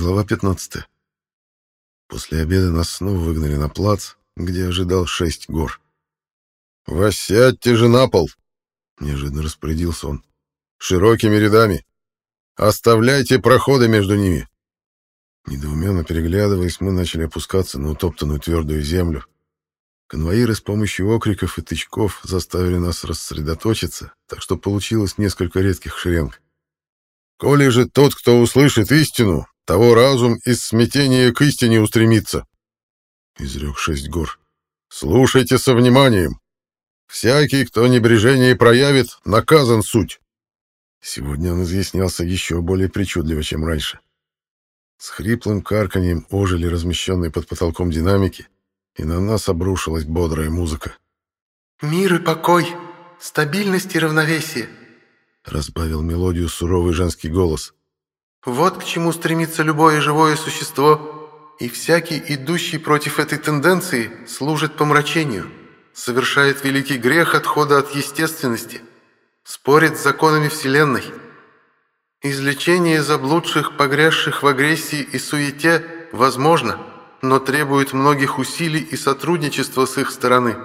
Глава 15. После обеда нас снова выгнали на плац, где ожидал шесть гор. «Воссядьте же на пол!» — неожиданно распорядился он. «Широкими рядами! Оставляйте проходы между ними!» Недоуменно переглядываясь, мы начали опускаться на утоптанную твердую землю. Конвоиры с помощью окриков и тычков заставили нас рассредоточиться, так что получилось несколько редких шеренг. «Коли же тот, кто услышит истину, того разум из смятения к истине устремится», — изрек шесть гор. «Слушайте со вниманием. Всякий, кто небрежение проявит, наказан суть». Сегодня он изъяснялся еще более причудливо, чем раньше. С хриплым карканьем ожили размещенные под потолком динамики, и на нас обрушилась бодрая музыка. «Мир и покой, стабильность и равновесие», — разбавил мелодию суровый женский голос. «Вот к чему стремится любое живое существо, и всякий, идущий против этой тенденции, служит помрачению, совершает великий грех отхода от естественности, спорит с законами Вселенной». Излечение заблудших, погрязших в агрессии и суете возможно, но требует многих усилий и сотрудничества с их стороны.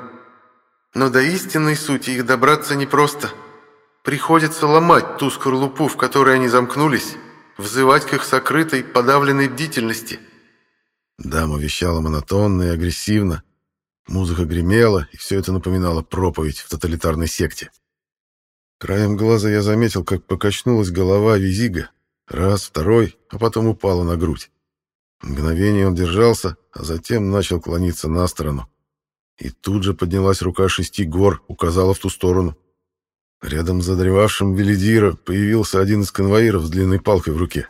Но до истинной сути их добраться непросто. Приходится ломать ту скорлупу, в которой они замкнулись, взывать к их сокрытой, подавленной бдительности. Дама вещала монотонно и агрессивно. Музыка гремела, и все это напоминало проповедь в тоталитарной секте. Краем глаза я заметил, как покачнулась голова Визига. Раз, второй, а потом упала на грудь. Мгновение он держался, а затем начал клониться на сторону. И тут же поднялась рука шести гор, указала в ту сторону. Рядом с задревавшим Велидира появился один из конвоиров с длинной палкой в руке.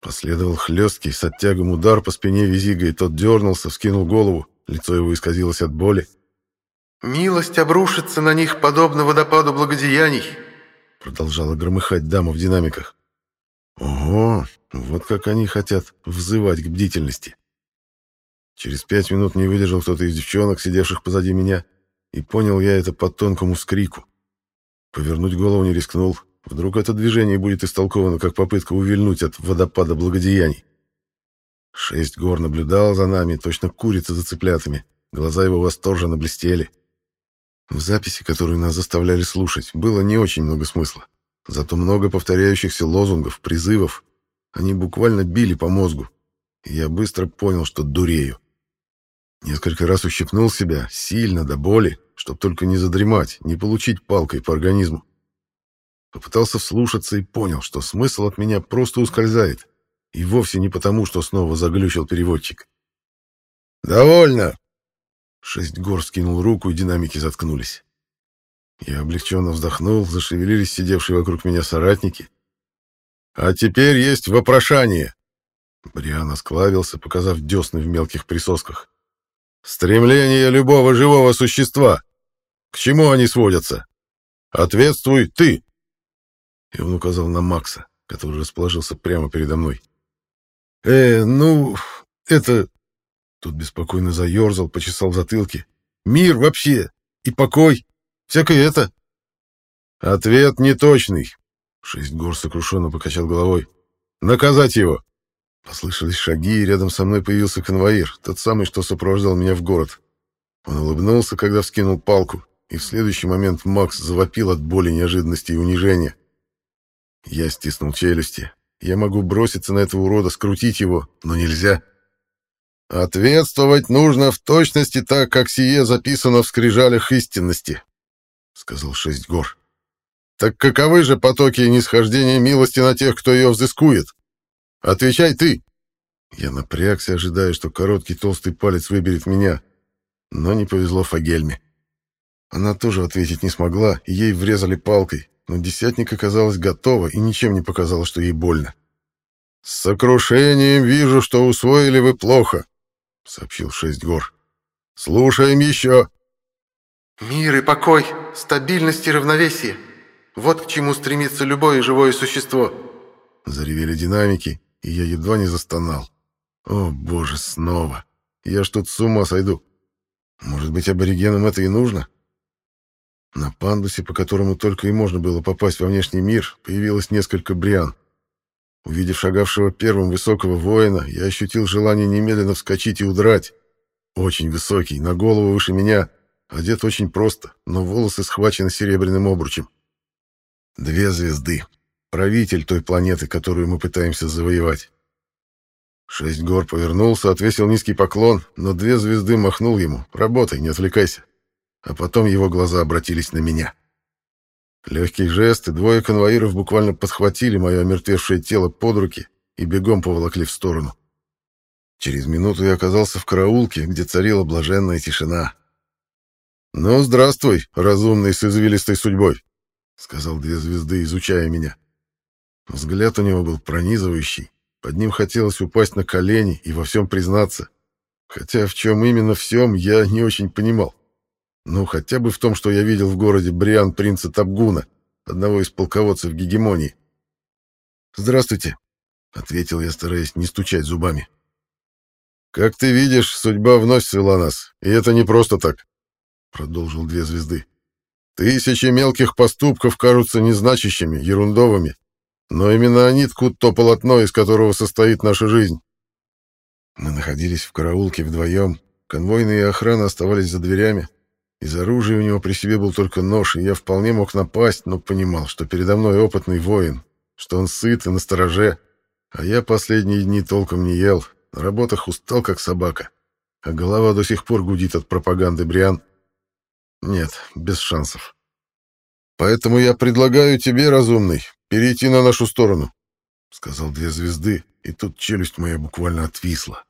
Последовал хлесткий с оттягом удар по спине Визига, и тот дернулся, вскинул голову, лицо его исказилось от боли. «Милость обрушится на них, подобно водопаду благодеяний», продолжала громыхать дама в динамиках. «Ого, вот как они хотят взывать к бдительности». Через пять минут не выдержал кто-то из девчонок, сидевших позади меня, и понял я это по тонкому скрику. Повернуть голову не рискнул. Вдруг это движение будет истолковано как попытка увильнуть от водопада благодеяний. Шесть гор наблюдал за нами, точно курица за цыплятами. Глаза его восторженно блестели. В записи, которую нас заставляли слушать, было не очень много смысла. Зато много повторяющихся лозунгов, призывов. Они буквально били по мозгу. И я быстро понял, что дурею. Несколько раз ущипнул себя, сильно, до боли, чтоб только не задремать, не получить палкой по организму. Попытался вслушаться и понял, что смысл от меня просто ускользает. И вовсе не потому, что снова заглючил переводчик. «Довольно!» Шесть гор скинул руку, и динамики заткнулись. Я облегченно вздохнул, зашевелились сидевшие вокруг меня соратники. «А теперь есть вопрошание!» Бриан осклавился, показав десны в мелких присосках. «Стремление любого живого существа! К чему они сводятся? Ответствуй ты!» И он указал на Макса, который расположился прямо передо мной. «Э, ну, это... Тут беспокойно заерзал, почесал в затылке. «Мир вообще! И покой! Всякое это!» «Ответ неточный!» Шесть гор сокрушенно покачал головой. «Наказать его!» Послышались шаги, и рядом со мной появился конвоир, тот самый, что сопровождал меня в город. Он улыбнулся, когда вскинул палку, и в следующий момент Макс завопил от боли, неожиданности и унижения. Я стиснул челюсти. Я могу броситься на этого урода, скрутить его, но нельзя. «Ответствовать нужно в точности так, как сие записано в скрижалях истинности», — сказал Шесть гор. «Так каковы же потоки нисхождения милости на тех, кто ее взыскует? Отвечай ты!» Я напрягся, ожидая, что короткий толстый палец выберет меня, но не повезло Фагельме. Она тоже ответить не смогла, и ей врезали палкой, но десятник оказалась готова и ничем не показала, что ей больно. «С сокрушением вижу, что усвоили вы плохо», — сообщил Шесть гор. «Слушаем еще». «Мир и покой, стабильность и равновесие. Вот к чему стремится любое живое существо». Заревели динамики, и я едва не застонал. «О, боже, снова! Я ж тут с ума сойду. Может быть, аборигенам это и нужно?» На пандусе, по которому только и можно было попасть во внешний мир, появилось несколько бриан. Увидев шагавшего первым высокого воина, я ощутил желание немедленно вскочить и удрать. Очень высокий, на голову выше меня, одет очень просто, но волосы схвачены серебряным обручем. Две звезды. Правитель той планеты, которую мы пытаемся завоевать. Шесть гор повернулся, отвесил низкий поклон, но две звезды махнул ему. «Работай, не отвлекайся». А потом его глаза обратились на меня. Легкий жест, и двое конвоиров буквально подхватили мое омертвевшее тело под руки и бегом поволокли в сторону. Через минуту я оказался в караулке, где царила блаженная тишина. «Ну, здравствуй, разумный с извилистой судьбой», — сказал две звезды, изучая меня. Взгляд у него был пронизывающий. Под ним хотелось упасть на колени и во всем признаться. Хотя в чем именно всем, я не очень понимал. Ну, хотя бы в том, что я видел в городе Бриан принца Табгуна, одного из полководцев гегемонии. «Здравствуйте», — ответил я, стараясь не стучать зубами. «Как ты видишь, судьба вновь свела нас, и это не просто так», — продолжил две звезды. «Тысячи мелких поступков кажутся незначащими, ерундовыми, но именно они ткут то полотно, из которого состоит наша жизнь. Мы находились в караулке вдвоем. Конвойные и охрана оставались за дверями. Из оружия у него при себе был только нож, и я вполне мог напасть, но понимал, что передо мной опытный воин, что он сыт и настороже. А я последние дни толком не ел, на работах устал, как собака. А голова до сих пор гудит от пропаганды Бриан. Нет, без шансов. Поэтому я предлагаю тебе, разумный, перейти на нашу сторону», — сказал две звезды, и тут челюсть моя буквально отвисла.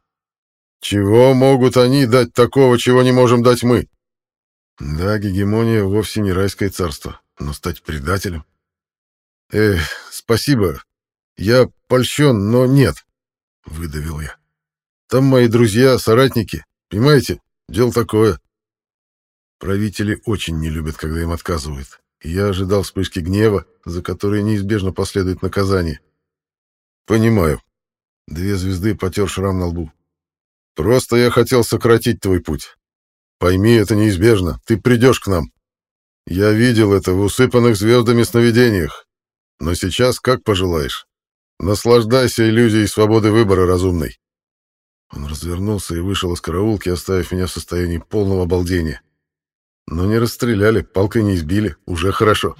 «Чего могут они дать такого, чего не можем дать мы?» «Да, гегемония вовсе не райское царство, но стать предателем...» «Эх, спасибо. Я польщен, но нет», — выдавил я. «Там мои друзья, соратники. Понимаете, дело такое». Правители очень не любят, когда им отказывают я ожидал вспышки гнева, за которые неизбежно последует наказание. «Понимаю». Две звезды потер шрам на лбу. «Просто я хотел сократить твой путь. Пойми, это неизбежно. Ты придешь к нам. Я видел это в усыпанных звездами сновидениях. Но сейчас как пожелаешь. Наслаждайся иллюзией свободы выбора разумной». Он развернулся и вышел из караулки, оставив меня в состоянии полного обалдения. Но не расстреляли, палкой не избили. Уже хорошо.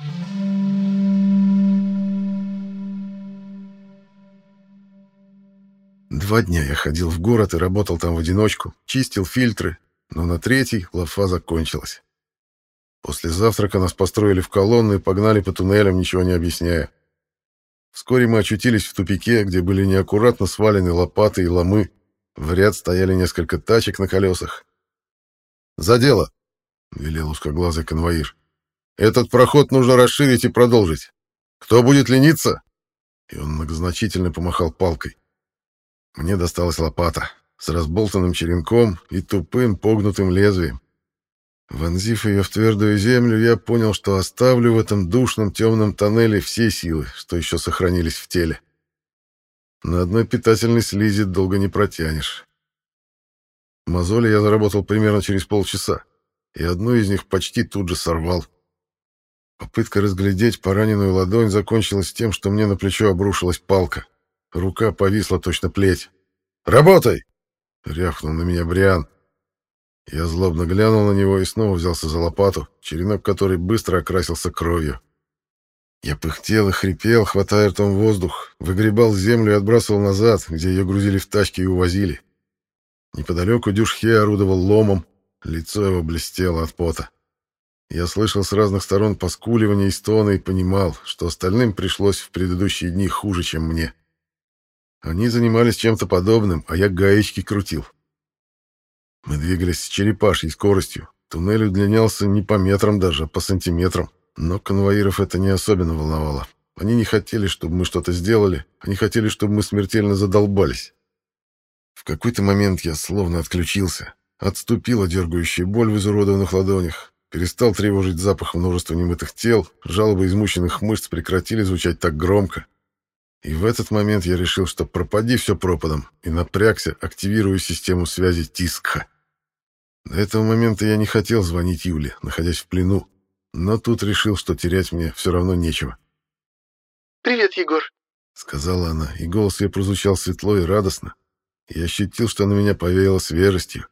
Два дня я ходил в город и работал там в одиночку, чистил фильтры, но на третий лафа закончилась. После завтрака нас построили в колонны и погнали по туннелям, ничего не объясняя. Вскоре мы очутились в тупике, где были неаккуратно свалены лопаты и ломы. В ряд стояли несколько тачек на колесах. «За дело!» — велел узкоглазый конвоир. «Этот проход нужно расширить и продолжить. Кто будет лениться?» И он многозначительно помахал палкой. Мне досталась лопата с разболтанным черенком и тупым погнутым лезвием. Вонзив ее в твердую землю, я понял, что оставлю в этом душном темном тоннеле все силы, что еще сохранились в теле. На одной питательной слизи долго не протянешь. Мозоли я заработал примерно через полчаса и одну из них почти тут же сорвал. Попытка разглядеть пораненную ладонь закончилась тем, что мне на плечо обрушилась палка. Рука повисла точно плеть. «Работай!» — рявкнул на меня Бриан. Я злобно глянул на него и снова взялся за лопату, черенок которой быстро окрасился кровью. Я пыхтел и хрипел, хватая ртом воздух, выгребал землю и отбрасывал назад, где ее грузили в тачки и увозили. Неподалеку Дюшхе орудовал ломом, Лицо его блестело от пота. Я слышал с разных сторон поскуливания и стоны и понимал, что остальным пришлось в предыдущие дни хуже, чем мне. Они занимались чем-то подобным, а я гаечки крутил. Мы двигались с черепашьей скоростью. Туннель удлинялся не по метрам даже, а по сантиметрам. Но конвоиров это не особенно волновало. Они не хотели, чтобы мы что-то сделали. Они хотели, чтобы мы смертельно задолбались. В какой-то момент я словно отключился. Отступила дергающая боль в изуродованных ладонях. Перестал тревожить запах множества немытых тел, жалобы измученных мышц прекратили звучать так громко. И в этот момент я решил, что пропади все пропадом, и напрягся, активируя систему связи Тискха. До этого момента я не хотел звонить Юле, находясь в плену, но тут решил, что терять мне все равно нечего. «Привет, Егор», сказала она, и голос ее прозвучал светло и радостно. Я ощутил, что на меня повеяло свежестью.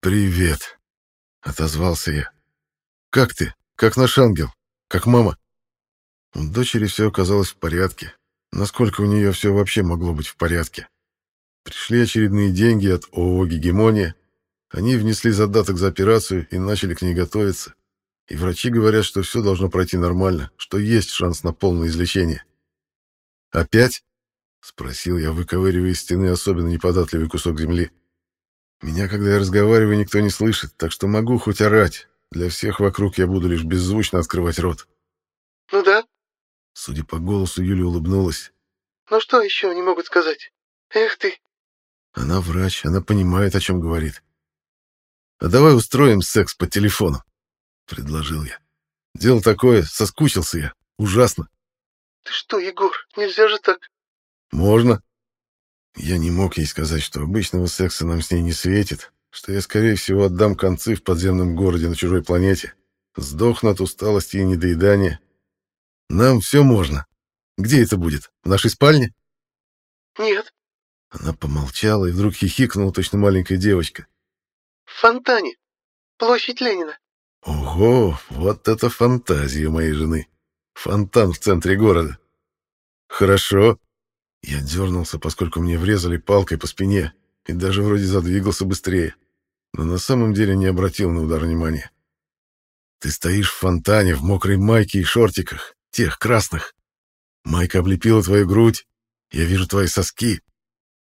«Привет!» — отозвался я. «Как ты? Как наш ангел? Как мама?» У дочери все оказалось в порядке. Насколько у нее все вообще могло быть в порядке? Пришли очередные деньги от ООО «Гегемония». Они внесли задаток за операцию и начали к ней готовиться. И врачи говорят, что все должно пройти нормально, что есть шанс на полное излечение. «Опять?» — спросил я, выковыривая из стены особенно неподатливый кусок земли. «Меня, когда я разговариваю, никто не слышит, так что могу хоть орать. Для всех вокруг я буду лишь беззвучно открывать рот». «Ну да». Судя по голосу, Юля улыбнулась. «Ну что еще они могут сказать? Эх ты!» Она врач, она понимает, о чем говорит. «А давай устроим секс по телефону», — предложил я. «Дело такое, соскучился я. Ужасно». «Ты что, Егор, нельзя же так?» «Можно». Я не мог ей сказать, что обычного секса нам с ней не светит, что я, скорее всего, отдам концы в подземном городе на чужой планете, сдохну от усталости и недоедания. Нам все можно. Где это будет? В нашей спальне? «Нет, Она помолчала и вдруг хихикнула, точно маленькая девочка. в фонтане. Площадь Ленина». Ого, вот это фантазия моей жены. Фонтан в центре города. Хорошо. Я дернулся, поскольку мне врезали палкой по спине, и даже вроде задвигался быстрее. Но на самом деле не обратил на удар внимания. Ты стоишь в фонтане в мокрой майке и шортиках, тех красных. Майка облепила твою грудь. Я вижу твои соски.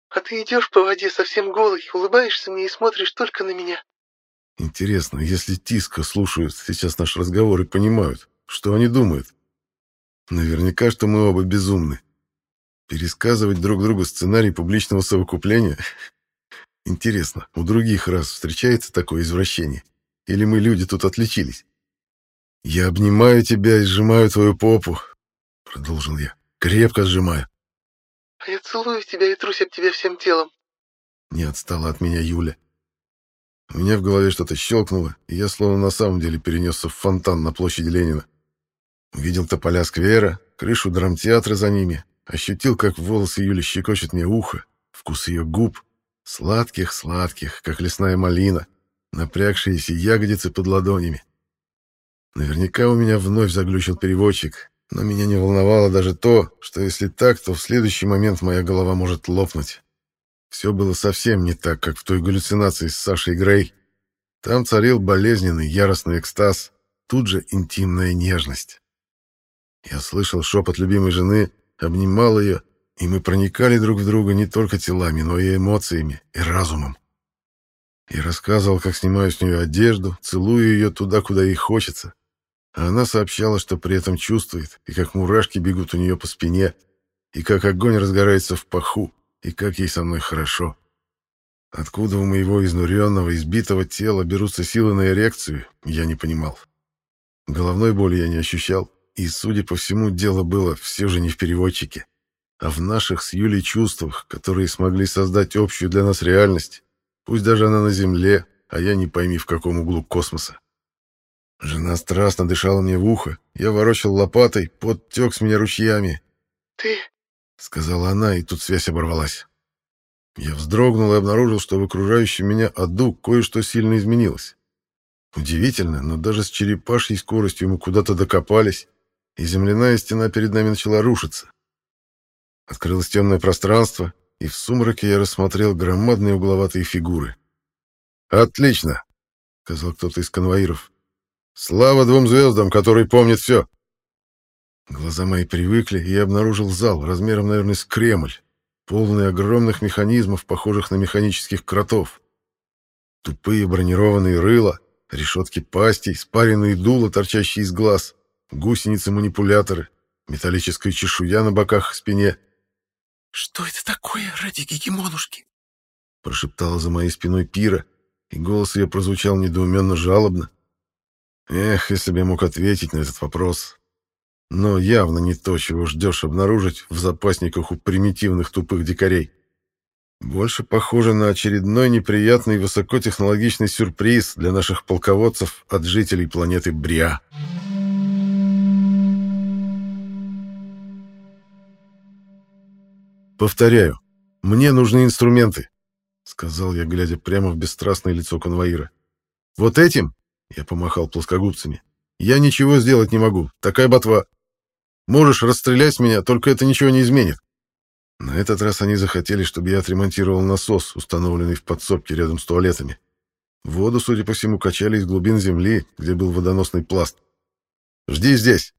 «А ты идешь по воде совсем голый, улыбаешься мне и смотришь только на меня». Интересно, если Тиска слушают сейчас наш разговор и понимают, что они думают? Наверняка, что мы оба безумны. Пересказывать друг другу сценарий публичного совокупления? Интересно, у других раз встречается такое извращение? Или мы, люди, тут отличились? «Я обнимаю тебя и сжимаю твою попу», — продолжил я. «Крепко сжимаю». «А я целую тебя и трусь об тебя всем телом». Не отстала от меня Юля. У меня в голове что-то щелкнуло, и я словно на самом деле перенесся в фонтан на площади Ленина. Увидел тополя сквера, крышу драмтеатра за ними, ощутил, как волосы Юли щекочет мне ухо, вкус ее губ, сладких-сладких, как лесная малина, напрягшиеся ягодицы под ладонями. Наверняка у меня вновь заглючил переводчик, но меня не волновало даже то, что если так, то в следующий момент моя голова может лопнуть. Все было совсем не так, как в той галлюцинации с Сашей Грей. Там царил болезненный, яростный экстаз, тут же интимная нежность. Я слышал шепот любимой жены, обнимал ее, и мы проникали друг в друга не только телами, но и эмоциями, и разумом. Я рассказывал, как снимаю с нее одежду, целую ее туда, куда ей хочется. Она сообщала, что при этом чувствует, и как мурашки бегут у нее по спине, и как огонь разгорается в паху, и как ей со мной хорошо. Откуда у моего изнуренного, избитого тела берутся силы на эрекцию, я не понимал. Головной боли я не ощущал, и, судя по всему, дело было все же не в переводчике, а в наших с Юлей чувствах, которые смогли создать общую для нас реальность, пусть даже она на Земле, а я не пойми в каком углу космоса. Жена страстно дышала мне в ухо, я ворочал лопатой, пот тек с меня ручьями. «Ты...» — сказала она, и тут связь оборвалась. Я вздрогнул и обнаружил, что в окружающем меня аду кое-что сильно изменилось. Удивительно, но даже с черепашьей скоростью мы куда-то докопались, и земляная стена перед нами начала рушиться. Открылось темное пространство, и в сумраке я рассмотрел громадные угловатые фигуры. «Отлично!» — сказал кто-то из конвоиров. «Слава двум звездам, которые помнят все!» Глаза мои привыкли, и я обнаружил зал размером, наверное, с Кремль, полный огромных механизмов, похожих на механических кротов. Тупые бронированные рыла, решетки пастей, спаренные дула, торчащие из глаз, гусеницы-манипуляторы, металлическая чешуя на боках и спине. «Что это такое ради гегемонушки?» Прошептала за моей спиной Пира, и голос ее прозвучал недоуменно жалобно. Эх, если бы я мог ответить на этот вопрос. Но явно не то, чего ждешь обнаружить в запасниках у примитивных тупых дикарей. Больше похоже на очередной неприятный высокотехнологичный сюрприз для наших полководцев от жителей планеты Бриа. Повторяю, мне нужны инструменты, сказал я, глядя прямо в бесстрастное лицо конвоира. Вот этим, я помахал плоскогубцами, я ничего сделать не могу. Такая ботва. Можешь расстрелять меня, только это ничего не изменит. На этот раз они захотели, чтобы я отремонтировал насос, установленный в подсобке рядом с туалетами. Воду, судя по всему, качали из глубин земли, где был водоносный пласт. «Жди здесь!»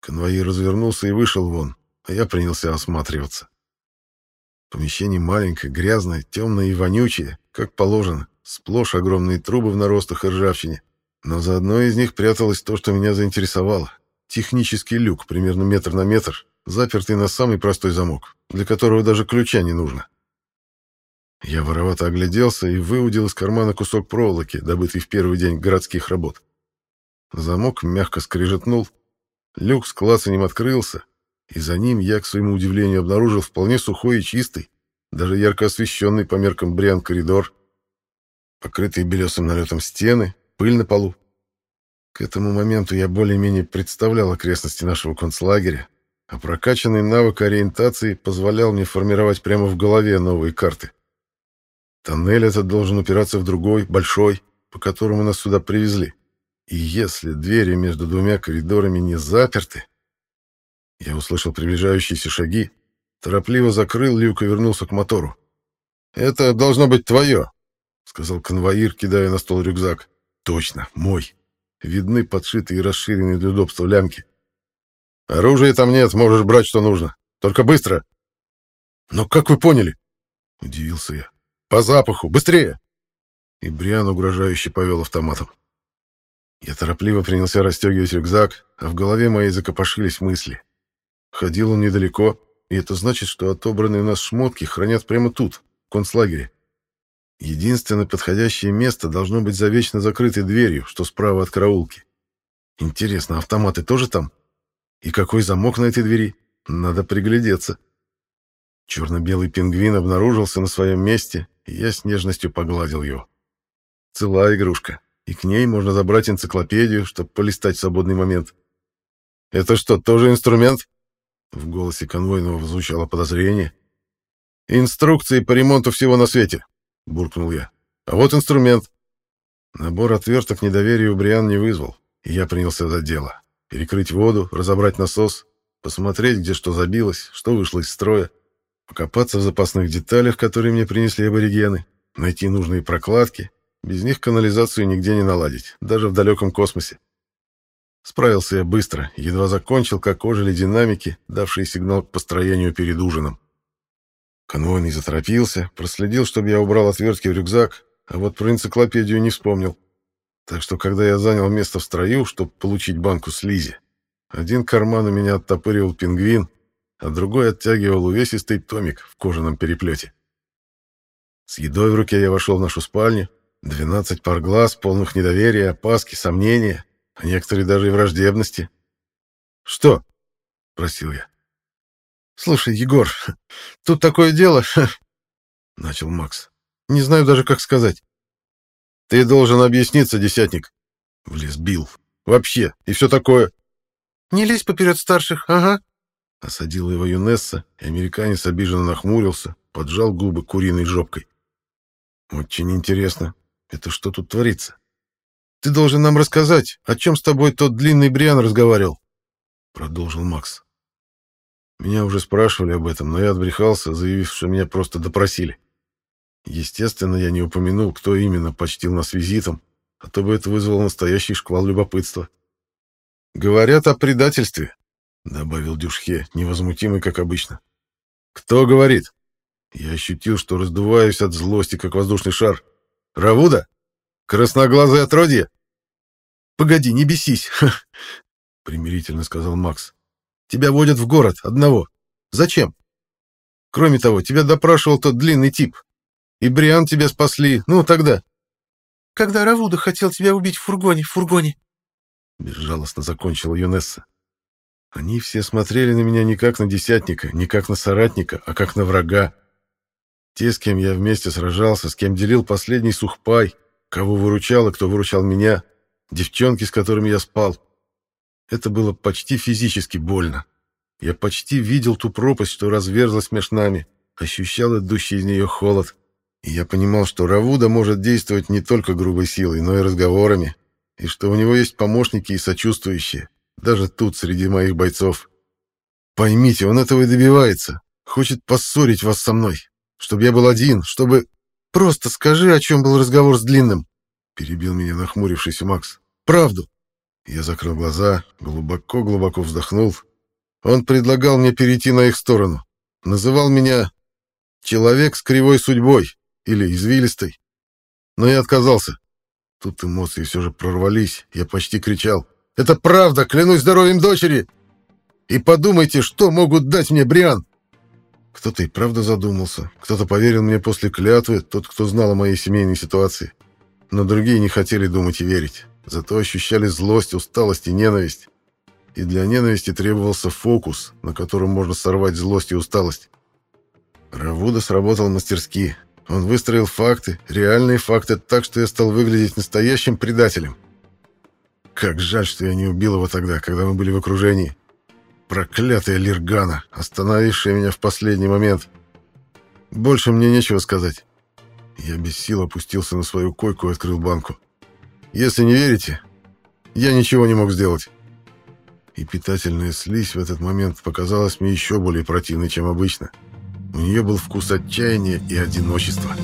Конвоир развернулся и вышел вон, а я принялся осматриваться. Помещение маленькое, грязное, темное и вонючее, как положено, сплошь огромные трубы в наростах и ржавчине. Но за одной из них пряталось то, что меня заинтересовало. Технический люк, примерно метр на метр, запертый на самый простой замок, для которого даже ключа не нужно. Я воровато огляделся и выудил из кармана кусок проволоки, добытый в первый день городских работ. Замок мягко скрежетнул, люк с клацанем открылся, и за ним я, к своему удивлению, обнаружил вполне сухой и чистый, даже ярко освещенный по меркам Бриан коридор, покрытые белесым налетом стены, пыль на полу. К этому моменту я более-менее представлял окрестности нашего концлагеря, а прокачанный навык ориентации позволял мне формировать прямо в голове новые карты. Тоннель этот должен упираться в другой, большой, по которому нас сюда привезли. И если двери между двумя коридорами не заперты... Я услышал приближающиеся шаги, торопливо закрыл люк и вернулся к мотору. «Это должно быть твое», — сказал конвоир, кидая на стол рюкзак. «Точно, мой. Видны подшитые и расширенные для удобства лямки. Оружия там нет, можешь брать, что нужно. Только быстро. Но как вы поняли? Удивился я. По запаху. Быстрее. И Бриан угрожающе повел автоматом. Я торопливо принялся расстегивать рюкзак, а в голове моей закопошились мысли. Ходил он недалеко, и это значит, что отобранные у нас шмотки хранят прямо тут, в концлагере. Единственное подходящее место должно быть за вечно закрытой дверью, что справа от караулки. Интересно, автоматы тоже там? — и какой замок на этой двери? Надо приглядеться. Черно-белый пингвин обнаружился на своем месте, и я с нежностью погладил его. Целая игрушка, и к ней можно забрать энциклопедию, чтобы полистать в свободный момент. «Это что, тоже инструмент?» В голосе конвойного звучало подозрение. «Инструкции по ремонту всего на свете», — буркнул я. «А вот инструмент». Набор отверток недоверия у Бриан не вызвал, и я принялся за дело перекрыть воду, разобрать насос, посмотреть, где что забилось, что вышло из строя, покопаться в запасных деталях, которые мне принесли аборигены, найти нужные прокладки. Без них канализацию нигде не наладить, даже в далеком космосе. Справился я быстро, едва закончил, как ожили динамики, давшие сигнал к построению перед ужином. Конвойный заторопился, проследил, чтобы я убрал отвертки в рюкзак, а вот про энциклопедию не вспомнил. Так что, когда я занял место в строю, чтобы получить банку слизи, один карман у меня оттопыривал пингвин, а другой оттягивал увесистый томик в кожаном переплете. С едой в руке я вошел в нашу спальню. Двенадцать пар глаз, полных недоверия, опаски, сомнения, а некоторые даже и враждебности. «Что?» — просил я. «Слушай, Егор, тут такое дело...» — начал Макс. «Не знаю даже, как сказать. «Ты должен объясниться, десятник!» Влез Билл. «Вообще, и все такое!» «Не лезь поперед старших, ага!» Осадила его Юнесса, и американец обиженно нахмурился, поджал губы куриной жопкой. «Очень интересно, это что тут творится?» «Ты должен нам рассказать, о чем с тобой тот длинный Бриан разговаривал?» Продолжил Макс. Меня уже спрашивали об этом, но я отбрехался, заявив, что меня просто допросили. Естественно, я не упомянул, кто именно почтил нас визитом, а то бы это вызвало настоящий шквал любопытства. «Говорят о предательстве», — добавил Дюшхе, невозмутимый, как обычно. «Кто говорит?» Я ощутил, что раздуваюсь от злости, как воздушный шар. «Равуда? Красноглазое отродье?» «Погоди, не бесись», — примирительно сказал Макс. «Тебя водят в город, одного. Зачем? Кроме того, тебя допрашивал тот длинный тип, и Бриан тебя спасли. Ну, тогда. Когда Равуда хотел тебя убить в фургоне, в фургоне. Безжалостно закончила Юнесса. Они все смотрели на меня не как на десятника, не как на соратника, а как на врага. Те, с кем я вместе сражался, с кем делил последний сухпай, кого выручал и кто выручал меня, девчонки, с которыми я спал. Это было почти физически больно. Я почти видел ту пропасть, что разверзлась между нами, ощущал идущий из нее холод. И я понимал, что Равуда может действовать не только грубой силой, но и разговорами, и что у него есть помощники и сочувствующие, даже тут, среди моих бойцов. Поймите, он этого и добивается. Хочет поссорить вас со мной. Чтобы я был один, чтобы... Просто скажи, о чем был разговор с Длинным. Перебил меня нахмурившийся Макс. Правду. Я закрыл глаза, глубоко-глубоко вздохнул. Он предлагал мне перейти на их сторону. Называл меня «человек с кривой судьбой» или «извилистой». Но я отказался. Тут эмоции все же прорвались. Я почти кричал. «Это правда, клянусь здоровьем дочери! И подумайте, что могут дать мне Бриан!» Кто-то и правда задумался, кто-то поверил мне после клятвы, тот, кто знал о моей семейной ситуации. Но другие не хотели думать и верить, зато ощущали злость, усталость и ненависть. И для ненависти требовался фокус, на котором можно сорвать злость и усталость. Равуда сработал мастерски. Он выстроил факты, реальные факты, так что я стал выглядеть настоящим предателем. Как жаль, что я не убил его тогда, когда мы были в окружении. Проклятая Лиргана, остановившая меня в последний момент. Больше мне нечего сказать. Я без сил опустился на свою койку и открыл банку. Если не верите, я ничего не мог сделать. И питательная слизь в этот момент показалась мне еще более противной, чем обычно. У нее был вкус отчаяния и одиночества.